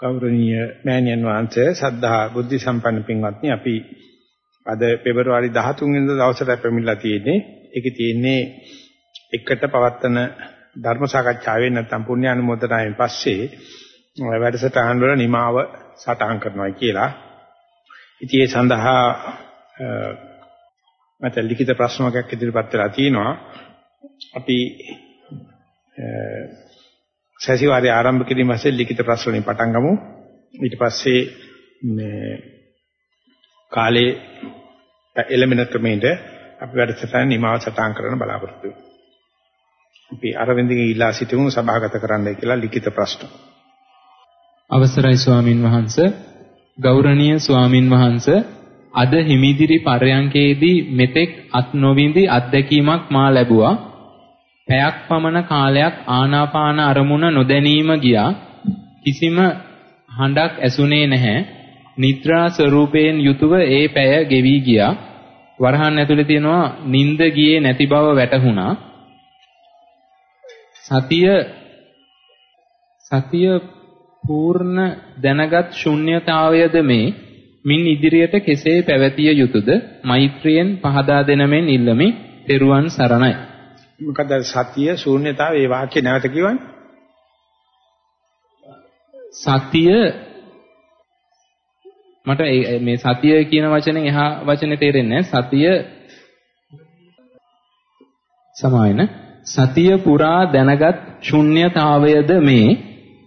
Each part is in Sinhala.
ගෞරවනීය මෑණියන් වහන්සේ සද්ධා බුද්ධ සම්පන්න පින්වත්නි අපි අද පෙබරවාරි 13 වෙනිදා දවසට පැමිණලා තියෙන්නේ ඒකේ තියෙන්නේ එකට පවත්වන ධර්ම සාකච්ඡාවේ නැත්නම් පුණ්‍ය අනුමෝදනාවෙන් පස්සේ වැඩසටහන් වල නිමාව සටහන් කරනවා කියලා. ඉතින් ඒ සඳහා මට ලිඛිත ප්‍රශ්නයක් ඉදිරිපත් වෙලා තිනවා. අපි සැසිවාරයේ ආරම්භ කිරීම වශයෙන් ලිඛිත ප්‍රශ්න වලින් පටන් ගමු. ඊට පස්සේ මේ කාලේ එළමෙන ක්‍රමෙට අපි වැඩසටහන නිමාව සටහන් කරන්න බලාපොරොත්තු වෙමු. අපි අරවින්දගේ ඊළා සිටුමු සභාගත කරන්නයි කියලා ලිඛිත ප්‍රශ්න. අවසරයි ස්වාමින් වහන්සේ ගෞරවනීය ස්වාමින් වහන්සේ අද හිමිදිරි පරයන්කේදී මෙතෙක් අත් නොවිඳි අත්දැකීමක් මා ලැබුවා පැයක් පමණ කාලයක් ආනාපාන අරමුණ නොදැනීම ගියා. කිසිම හඬක් ඇසුනේ නැහැ. නිද්‍රා ස්වરૂපයෙන් යුතුව ඒ පැය ගෙවි ගියා. වරහන් ඇතුලේ තියෙනවා නිින්ද ගියේ නැති බව වැටහුණා. සතිය සතිය පූර්ණ දැනගත් ශුන්්‍යතාවයද මේ මින් ඉදිරියට කෙසේ පැවතිය යුතුද මෛත්‍රියෙන් පහදා දෙනමෙන් ඉල්ලමි. ත්වන් සරණයි. මොකද සතිය ශූන්‍යතාව ඒ වාක්‍ය නැවත කියවන්නේ? සතිය මට මේ සතිය කියන වචනෙන් එහා වචනේ තේරෙන්නේ සතිය සමායන සතිය පුරා දැනගත් ශුන්්‍යතාවයද මේ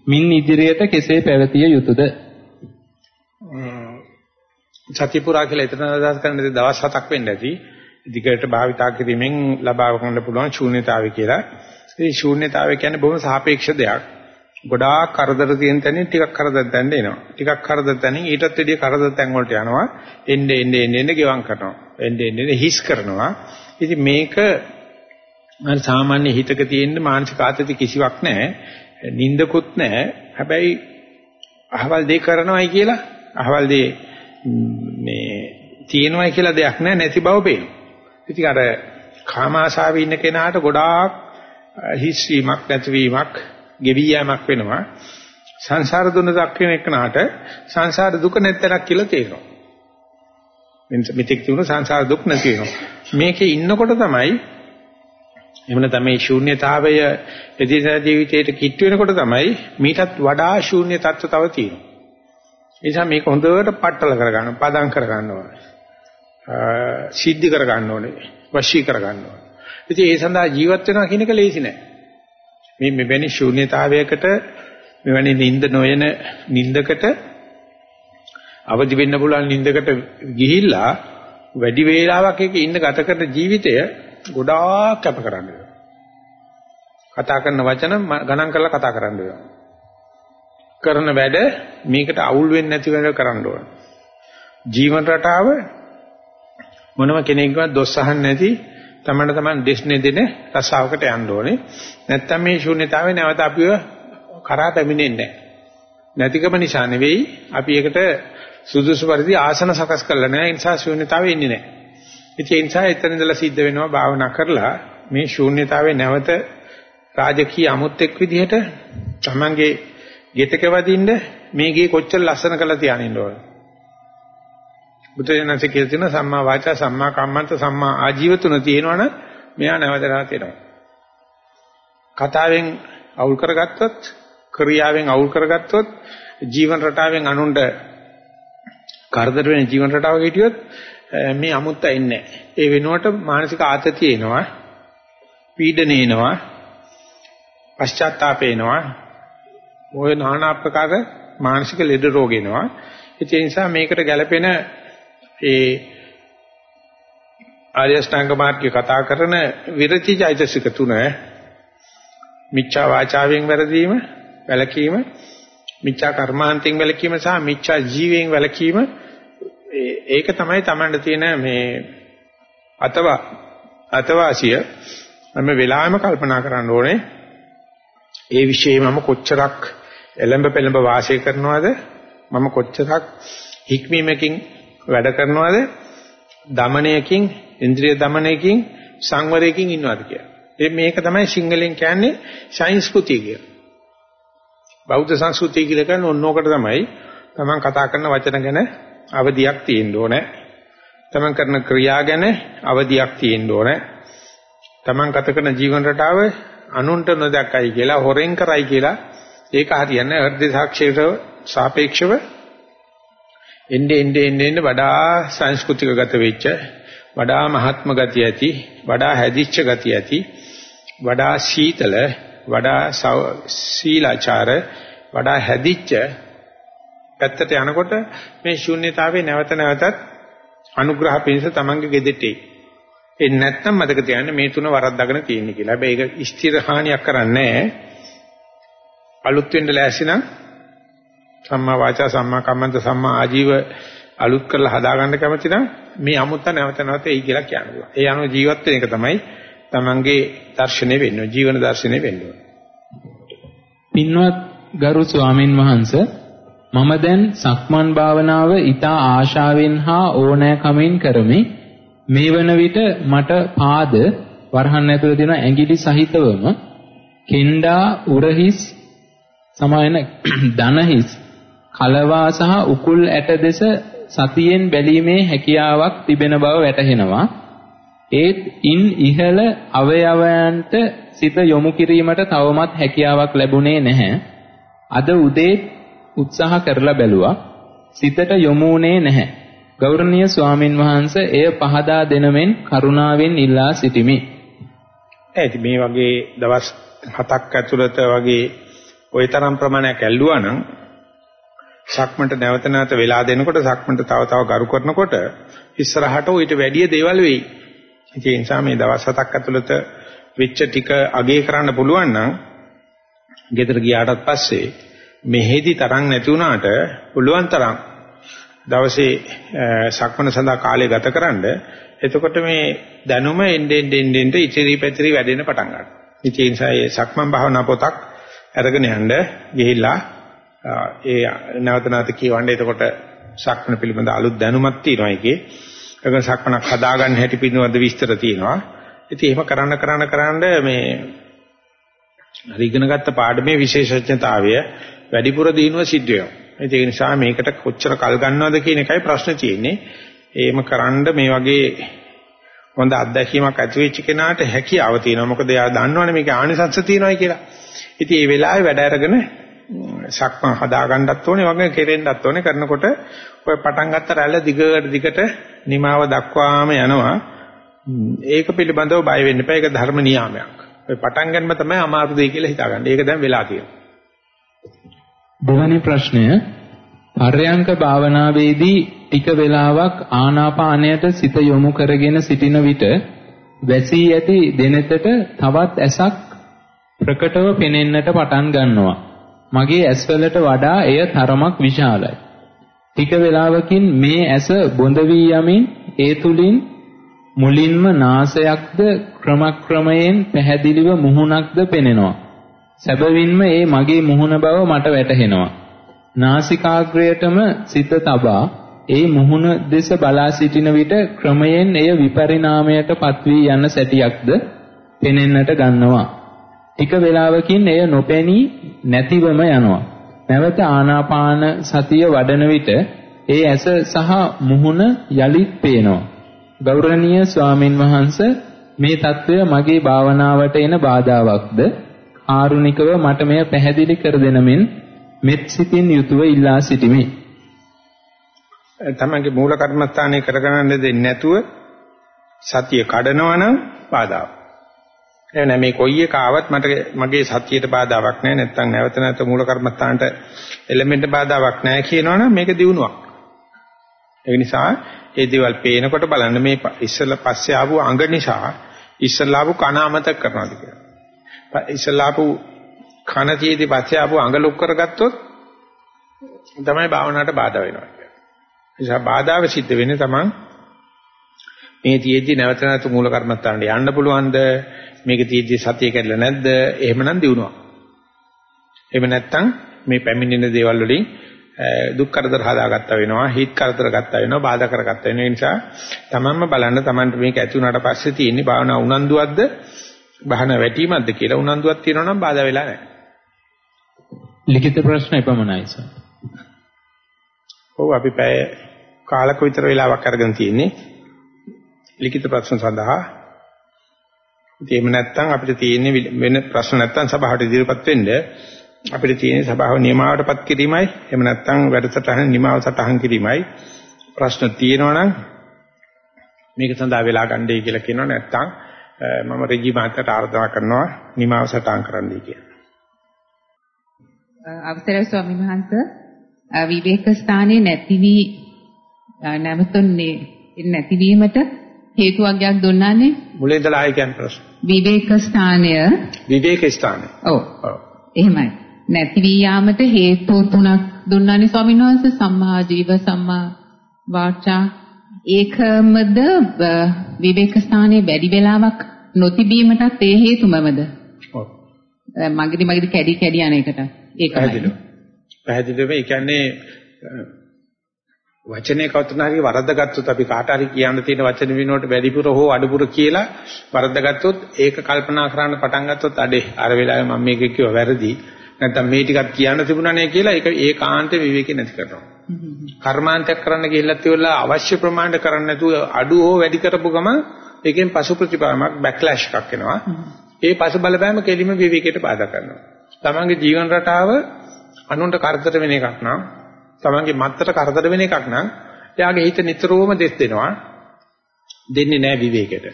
මින් ඉදිරියට කෙසේ පැවතිය යුතුද? සතිය පුරා කියලා එතන අදහස් කරන්නේ දවස් 7ක් වෙන්න ඇති දිගට භාවිතා කිරීමෙන් ලබා ගන්න පුළුවන් ශූන්‍යතාවය කියලා. ඒ ශූන්‍යතාවය කියන්නේ බොහොම සාපේක්ෂ දෙයක්. ගොඩාක් කරදර තියෙන තැනින් ටිකක් කරදර තැන්න එනවා. ටිකක් කරදර තැනින් ඊටත් වැඩිය කරදර තැන් වලට යනවා. එන්නේ එන්නේ එන්නේ ගෙවම් කරනවා. එන්නේ එන්නේ හිස් කරනවා. ඉතින් මේක අර සාමාන්‍ය හිතක තියෙන මානසික ආතති කිසිවක් නැහැ. නිින්දකුත් නැහැ. හැබැයි අහවල් දෙය කරනවායි කියලා අහවල් දෙය මේ තියෙනවායි කියලා දෙයක් නැහැ නැති බව පේනවා. ඉතින් අර කාම ආශාවේ ඉන්න කෙනාට ගොඩාක් හිස්වීමක් නැතිවීමක් ගෙවි යෑමක් වෙනවා. සංසාර දුන දක්වන එකනට සංසාර දුක නැත්තරක් කියලා තේරෙනවා. මෙතෙක් තිබුණ සංසාර දුක් නැති වෙනවා. මේකේ ඉන්නකොට තමයි එහෙම නැත්නම් මේ ශූන්‍යතාවය එදිනදා ජීවිතයට කිට් වෙනකොට තමයි මීටත් වඩා ශූන්‍ය තත්ත්ව තව තියෙනවා. ඒ නිසා මේක හොඳට පట్టල කරගන්න, පදම් කරගන්න ඕනේ. සිද්ධි කර ගන්න ඕනේ වශී කර ගන්න ඕනේ. ඉතින් ඒ සඳහා ජීවත් වෙනවා කියන එක ලේසි නෑ. මේ මෙවැනි ශූන්‍යතාවයකට මෙවැනි නිින්ද නොයන නිින්දකට අවදි වෙන්න පුළුවන් නිින්දකට ගිහිල්ලා වැඩි වේලාවක් එක ඉන්න ගත කරන ජීවිතය ගොඩාක් කැප කරන්න කතා කරන වචන ගණන් කරලා කතා කරන්න කරන වැඩ මේකට අවුල් වෙන්නේ නැති වෙන කරන්න ඕන. ජීවන රටාව මොනම කෙනෙක්වත් දොස් අහන්නේ නැති තමන්න තමන් දෙස්නේ දෙන රසාවකට යන්න ඕනේ. නැත්තම් මේ ශූන්‍යතාවේ නැවත අපිව කරා පැමිණෙන්නේ නැහැ. නැතිකම නිසා නෙවෙයි අපි ඒකට සුදුසු පරිදි ආසන සකස් කරලා නැහැ. ඒ නිසා ශූන්‍යතාවේ ඉන්නේ නැහැ. ඉතින් ඒ නිසා එතන ඉඳලා සිද්ධ වෙනවා භාවනා කරලා මේ ශූන්‍යතාවේ නැවත රාජකීය අමුත්‍යක් විදිහට තමන්ගේ ගෙටක වදින්න මේ ගේ කොච්චර ලස්සන කරලා තියානින්න ඕනේ. බුදුරජාණන්සේ කියලා තියෙනවා සම්මා වාචා සම්මා කම්මන්ත සම්මා ආජීව තුන තියෙනවනම් මෙයා නැවත නැවත එනවා. කතාවෙන් අවුල් කරගත්තොත් ක්‍රියාවෙන් අවුල් කරගත්තොත් ජීවන රටාවෙන් අනුණ්ඩ කරදර වෙන ජීවන රටාවක හිටියොත් මේ අමුත්ත එන්නේ ඒ වෙනුවට මානසික ආතතිය එනවා පීඩන එනවා පශ්චාත්තාප එනවා. ඔය নানা ආකාර මානසික ලෙඩ රෝග එනවා. ඒ නිසා මේකට ගැළපෙන ඒ ආර්ය ශ්‍රාංග මාර්ගය කතා කරන විරති චෛතසික තුන මිච්ඡා වාචාවෙන් වැරදීම වැළකීම මිච්ඡා කර්මාන්තයෙන් වැළකීම සහ මිච්ඡා ජීවයෙන් වැළකීම ඒක තමයි Tamanට තියෙන මේ අතව අතවාසිය. මම වෙලාවෙම කල්පනා කරන්න ඕනේ. ඒ વિશે මම කොච්චරක් එළඹ පෙළඹ වාසය කරනවද? මම කොච්චරක් හික්මීමකින් වැඩ කරනවද? දමණයකින්, ඉන්ද්‍රිය දමණයකින්, සංවරයකින් ඉන්නවද කියලා. ඒ මේක තමයි සිංහලෙන් කියන්නේ සංස්කෘතිය කියලා. බෞද්ධ සංස්කෘතිය කියලා කියන්නේ ඕනෝකට තමයි තමන් කතා කරන වචන ගැන අවදියක් තියෙන්න ඕනේ. තමන් කරන ක්‍රියා ගැන අවදියක් තියෙන්න ඕනේ. තමන් ගත කරන ජීවන රටාව අනුන්ට නොදක්කයි කියලා හොරෙන් කරයි කියලා ඒක හරියන්නේ හෘද සාක්ෂියට සාපේක්ෂව එnde ende ende ende වඩා සංස්කෘතික ගත වෙච්ච වඩා මහත්ම ගතිය ඇති වඩා හැදිච්ච ගතිය ඇති වඩා සීතල වඩා සීලාචාර වඩා හැදිච්ච පැත්තට යනකොට මේ ශූන්‍යතාවේ නැවත නැවතත් අනුග්‍රහ පිණිස තමන්ගේ ගෙදෙට්ටි එන්නේ නැත්නම් මතක තියාගන්න මේ තුන වරද්දාගෙන තියෙන්නේ කියලා. හැබැයි ඒක ස්ථිර හානියක් කරන්නේ නැහැ. අලුත් වෙන්න ලෑසි නම් සම්මා වාචා සම්මා කම්මන්ත සම්මා ආජීව අලුත් කරලා හදාගන්න කැමති නම් මේ අමුත්ත නැවත නැවත එයි කියලා කියනවා. ඒ අනුව ජීවත් වෙන එක තමයි තමන්ගේ දර්ශනය වෙන්නේ. ජීවන දර්ශනය වෙන්නේ. පින්වත් ගරු ස්වාමින් වහන්සේ මම දැන් සක්මන් භාවනාව ඊතා ආශාවෙන් හා ඕනෑකමින් කරමි. මේ වන විට මට පාද වරහන් ඇතුළේ තියෙන ඇඟිලි සහිතවම කෙන්ඩා උරහිස් සමායන දනහිස් කලවා සහ උකුල් ඇට දෙස සතියෙන් බැලීමේ හැකියාවක් තිබෙන බව වැටහෙනවා. ඒත් ඉන් ඉහළ අවයවයන්ට සිත යොමු කිරීමට තවමත් හැකියාවක් ලැබුණේ නැහැ. අද උදේ උත්සාහ කරලා බැලුවා. සිතට යොමුුනේ නැහැ. ගෞරවනීය ස්වාමින් වහන්සේ එය පහදා දෙනමෙන් කරුණාවෙන් ඉල්ලා සිටිමි. ඇයි මේ වගේ දවස් හතක් ඇතුළත වගේ ওই තරම් ප්‍රමාණයක් ඇල්ලුවා නම් සක්මන්ට නැවත නැවත වෙලා දෙනකොට සක්මන්ට තව තව ගරු කරනකොට ඉස්සරහට ඊට වැඩිය දේවල් වෙයි. ඒ නිසා මේ දවස් හතක් ඇතුළත වෙච්ච ටික අගේ කරන්න පුළුවන් නම් ගෙදර ගියාටත් පස්සේ මෙහෙදි තරම් නැති වුණාට පුළුවන් තරම් දවසේ සක්මන සඳහා කාලය ගතකරනද එතකොට මේ දැනුම එන්නේ එන්නේ එන්නේ ඉතිරි පැතිරි වැඩෙන්න පටන් ගන්නවා. ඒ නිසා මේ සක්මන් භාවනා පොතක් අරගෙන යන්න ගිහිල්ලා ඒ නැවත නැවත කියවන්නේ එතකොට සක්මන පිළිබඳ අලුත් දැනුමක් තියෙනවා ඒකේ. ඒක සක්මනක් හදාගන්න හැටි පිළිබඳ විස්තර තියෙනවා. ඉතින් එහෙම කරන්න කරන්න කරන්න මේ හරි ඉගෙන ගත්ත පාඩමේ විශේෂඥතාවය වැඩිපුර දිනුව සිද්ධ වෙනවා. ඒ නිසා මේකට කොච්චර කල් ගන්නවද කියන එකයි ප්‍රශ්නේ තියෙන්නේ. එහෙම කරන්න මේ වගේ හොඳ අත්දැකීමක් ඇති වෙච්ච කෙනාට හැකියාව තියෙනවා. මොකද එයා දන්නවනේ මේක ආනිසංශ තියෙනවායි කියලා. ඉතින් මේ වෙලාවේ වැඩ අරගෙන සක්මන් හදාගන්නත් ඕනේ වගේ කෙරෙන්නත් ඕනේ. කරනකොට ඔය පටන් ගත්ත රැල්ල දිගට දිගට නිමාව දක්වාම යනවා. ඒක පිළිබඳව බය වෙන්න එපා. ඒක ධර්ම නියාමයක්. ඔය පටන් ගන්නම තමයි අමාරු දෙය කියලා හිතාගන්න. ඒක දැන් වෙලා තියෙනවා. දෙවැනි ප්‍රශ්නය. පර්යංක භාවනාවේදී ටික වේලාවක් ආනාපානයට සිත යොමු කරගෙන සිටින විට වැසී ඇති දෙනෙතට තවත් ඇසක් ප්‍රකටව පෙනෙන්නට පටන් ගන්නවා. මගේ ඇස්වලට වඩා එය තරමක් විශාලයි. ටික වේලාවකින් මේ ඇස බොඳ වී යමින් ඒ තුලින් මුලින්ම නාසයක්ද ක්‍රමක්‍රමයෙන් පැහැදිලිව මුහුණක්ද පෙනෙනවා. සැබවින්ම ඒ මගේ මුහුණ බව මට වැටහෙනවා. නාසිකාග්‍රයටම සිත තබා ඒ මුහුණ දෙස බලා සිටින විට ක්‍රමයෙන් එය විපරිණාමයට පත්වී යන සැටියක්ද පෙනෙන්නට ගන්නවා. ටික වේලාවකින් එය නොපෙනී නැතිවම යනවා. නැවත ආනාපාන සතිය වඩන විට ඒ ඇස සහ මුහුණ යලිත් පේනවා. ගෞරවනීය ස්වාමින් වහන්සේ මේ తত্ত্বය මගේ භාවනාවට එන බාධාවක්ද? ආරුණිකව මට මෙය පැහැදිලි කර දෙනමින් මෙත් සිතින් යුතුව ඉල්ලා සිටිමි. තමන්ගේ මූල කර්මස්ථානයේ කරගන්න දෙන්නේ නැතුව සතිය කඩනවා නම් බාධාවක්. එහෙනම් මේ කොයි එක ආවත් මට මගේ සත්‍යයට බාධාවක් නැහැ නැත්නම් නැවත නැවත මූල කර්මස්ථානට එලෙමන්ට් බාධාවක් නැහැ කියනවනම් මේක දිනුවක්. ඒ නිසා ඒ දේවල් පේනකොට බලන්න මේ ඉස්සලා පස්සේ ආපු අඟ නිසා ඉස්සලා ආපු කන අමතක කරනවාද කියලා. ඉස්සලා ආපු කන තියේදී පස්සේ ආපු අඟ ලොක් කරගත්තොත් තමයි භාවනාවට බාධා වෙනවා කියන්නේ. ඒ නිසා බාධාව සිද්ධ වෙන්නේ තමන් මේ තියේදී නැවත නැවත මූල කර්මස්ථානට යන්න පුළුවන්ද මේක තියෙද්දි සතිය කැඩලා නැද්ද? එහෙමනම් දිනුවා. එහෙම නැත්නම් මේ පැමිණෙන දේවල් වලින් දුක් කරදර හදාගත්තා වෙනවා, හිත කරදර ගත්තා වෙනවා, බාධා කරගත්තා වෙනවා. ඒ නිසා තමන්ම බලන්න තමන්ට මේක ඇති වුණාට පස්සේ තියෙන්නේ භාවනා උනන්දුවක්ද, භාවනා වැටීමක්ද කියලා උනන්දුවක් තියෙනවා නම් බාධා වෙලා නැහැ. ලිඛිත ප්‍රශ්න එපමණයි සර්. ඔව් අපි පැය කාලක විතර වෙලාවක් අරගෙන තියෙන්නේ ලිඛිත ප්‍රශ්න සඳහා. ඉතින් එහෙම නැත්නම් අපිට තියෙන්නේ වෙන ප්‍රශ්න නැත්නම් සභාවට ඉදිරියපත් වෙන්න. අපිට තියෙන්නේ සභාව නියමාවටපත් කිරීමයි. එහෙම නැත්නම් වැඩසටහන නිමාව සටහන් කිරීමයි. ප්‍රශ්න තියෙනවා නම් මේක සඳහා වෙලා ගන්නයි කියලා කියනවා. නැත්නම් මම රෙජි මාත්‍යට ආරාධනා කරනවා නිමාව සටහන් කරන්නයි කියලා. අවසරයි ස්වාමීන් වහන්සේ. විවේක ස්ථානයේ නැති වී නැවතුන්නේ නැතිවීමට හේතුවක් දුන්නානේ මුලින් ඉඳලා ආයි කියන ප්‍රශ්න. විවේක ස්ථානය විවේක ස්ථානය. ඔව්. එහෙමයි. නැති වී යාමට හේතු තුනක් දුන්නානේ ස්වාමීන් වහන්සේ සම්මා ජීව සම්මා වාචා ඒකමද විවේක ස්ථානයේ වැඩි වෙලාවක් නොතිබීමටත් ඒ හේතුමමද? ඔව්. මගදී මගදී කැඩි කැඩි යන එකට. ඒකයි. පැහැදිලිව. පැහැදිලිව ඒ කියන්නේ වචනේ කවුරුනාරි වරද්දගත්තොත් අපි කාට හරි කියන්න තියෙන වචන විනෝඩ වැඩිපුර හෝ අඩුපුර කියලා වරද්දගත්තොත් ඒක කල්පනා කරන්න පටන් ගත්තොත් අඩේ අර වෙලාවේ මම මේක කිව්වා වැරදි නැත්නම් මේ ටිකක් කියන්න තිබුණා නේ කියලා ඒක ඒකාන්ත විවේකේ නැති කරනවා. කර්මාන්තයක් කරන්න ගිහිල්ලත් ඉවරලා අවශ්‍ය ප්‍රමාණයට කරන්න නැතුව අඩු හෝ වැඩි කරපු ගමන් ඒකෙන් පසු ප්‍රතිපදාවක් බෑක්ලෑෂ් එකක් එනවා. ඒ පසු බලපෑම කෙලිම විවේකයට බාධා කරනවා. තමන්ගේ ජීවන රටාව අනුන්ට කරදර වෙන එකක් නම් තමන්ගේ මත්තට කරදර වෙන එකක් නම් එයාගේ හිත නිතරම දෙස් දෙනවා. දෙන්නේ නැහැ විවේකයට.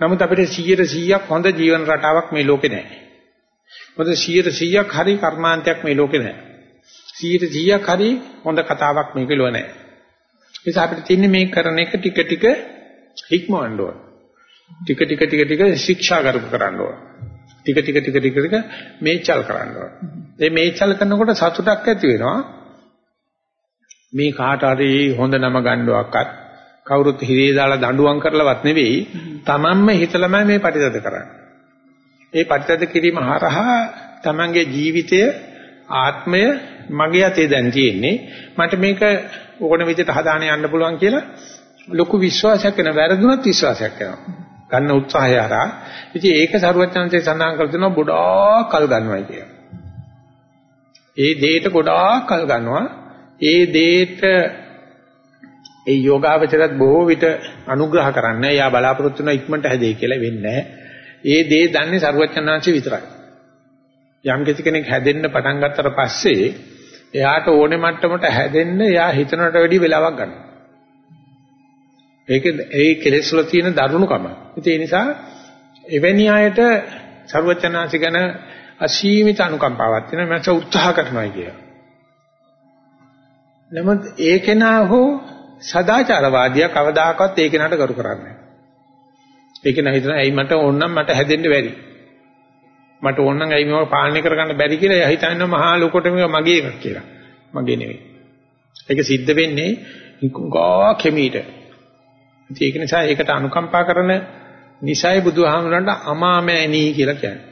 නමුත් අපිට 100%ක් හොඳ ජීවන රටාවක් මේ ලෝකේ නැහැ. මොකද 100%ක් හරි කර්මාන්තයක් මේ ලෝකේ නැහැ. 100%ක් හරි හොඳ කතාවක් මේක ලෝ නැහැ. ඒ නිසා අපිට තියන්නේ මේ කරන එක ටික ටික හික්මවන්න ඕන. ටික ටික ටික ටික ශික්ෂා කරුක කරන්න ඕන. ටික ටික ටික ටික ටික මේචල් කරන්න ඕන. මේ මේචල් කරනකොට සතුටක් ඇති වෙනවා. මේ කාට හරි හොඳ නම ගන්නවක්වත් කවුරුත් හිරේ දාලා දඬුවම් කරලවත් නෙවෙයි තමන්ම හිතලමයි මේ ප්‍රතිදද කරන්නේ. ඒ ප්‍රතිදද කිරීම හරහා තමන්ගේ ජීවිතය ආත්මය මගේ අතේ දැන් තියෙන්නේ. මට මේක ඕන විදිහට හදාගෙන යන්න පුළුවන් කියලා ලොකු විශ්වාසයක් වෙන වැරදුනත් විශ්වාසයක් වෙනවා. ගන්න උත්සාහය හරහා. ඉතින් ඒක සරුවචනන්සේ සඳහන් කර දෙනවා ගොඩාක් කල් ගන්නවයි කියලා. ඒ දෙයට ගොඩාක් කල් ගන්නවා. ඒ දෙයට ඒ යෝගාවචරත් බොහෝ විට අනුග්‍රහ කරන්න එයා බලාපොරොත්තු වෙන ඉක්මනට හැදෙයි කියලා වෙන්නේ ඒ දේ දන්නේ සරුවචනන්සේ විතරයි යම් කෙනෙක් හැදෙන්න පටන් ගත්තට පස්සේ එයාට ඕනේ මට්ටමට හැදෙන්න එයා හිතනට වැඩිය වෙලාවක් ගන්නවා. ඒක ඒ කෙලෙස් වල තියෙන දරුණුකම. ඒ නිසා එවැනි අයට ਸਰවචනාසි ගැන අසීමිත අනුකම්පාවක් තියෙනවා මම උත්සාහ කරනවා කියලා. නමුත් ඒ කෙනා හෝ සදාචාරවාදියා කවදාකවත් ඒ කෙනාට කරු කරන්නේ නැහැ. ඒක නෑ හිතන ඇයි මට ඕනනම් මට හැදෙන්න බැරි. මට ඕනනම් ඇයි මේව පාලනය කරගන්න බැරි කියලා එයා හිතන්නේ මහා ලෝකෙට මේක මගේ එකක් කියලා. මගේ නෙවෙයි. ඒක සිද්ධ වෙන්නේ ගා කෙමීට. ඒක නිසා ඒකට අනුකම්පා කරන නිසයි බුදුහාමුදුරන්ට අමාමෑණී කියලා කියන්නේ.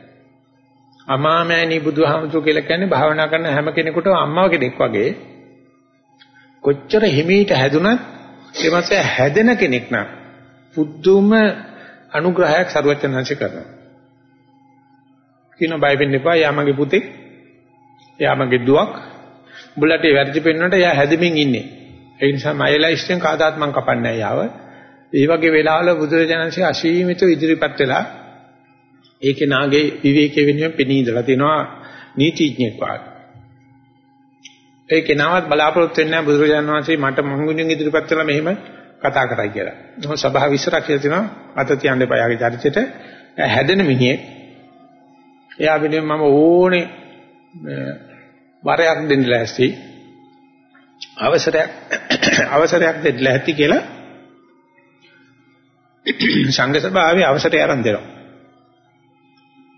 අමාමෑණී බුදුහාමුදුර කියලා කියන්නේ භාවනා කරන හැම කෙනෙකුටම අම්මව කෙනෙක් වගේ. කොච්චර හිමීට හැදුනත් ඒ මාසේ හැදෙන කෙනෙක් නම් පුදුම අනුග්‍රහයක් සරුවචනංශ කරනවා. කියන බය වෙන්න එපා. යා මගේ පුතේ. යා මගේ දුවක්. උඹලට වැරදි පෙන්වන්නට යා හැදෙමින් ඉන්නේ. ඒ නිසා මයි ලයිස්ට්ෙන් කාදාත් මං කපන්නේ නැහැ යාව. ඒ වගේ වෙලාවල බුදුරජාණන්සේ අසීමිත ඉදිරිපත් වෙලා ඒකේ නාගේ විවේකයේ වෙනුවෙන් පෙනී ඉඳලා තිනවා නීතිඥෙක් වාගේ. ඒකේ නාවත් බලාපොරොත්තු වෙන්නේ නැහැ බුදුරජාණන් වහන්සේ මට මංගුණියෙන් ඉදිරිපත් වෙලා මෙහෙම කතා කරයි කියලා. මොකද සභාව විශ්රක් කියලා තිනවා අත තියන්න එපා යාගේ චරිතෙට හැදෙන මිනිහෙක්. එයා වෙනුවෙන් මම ඕනේ වරයක් දෙන්න ලෑස්ති. අවසරයක් අවසරයක් දෙන්න ලෑස්ති කියලා සංඝ සභාවේ අවසරය ආරම්භ දෙනවා.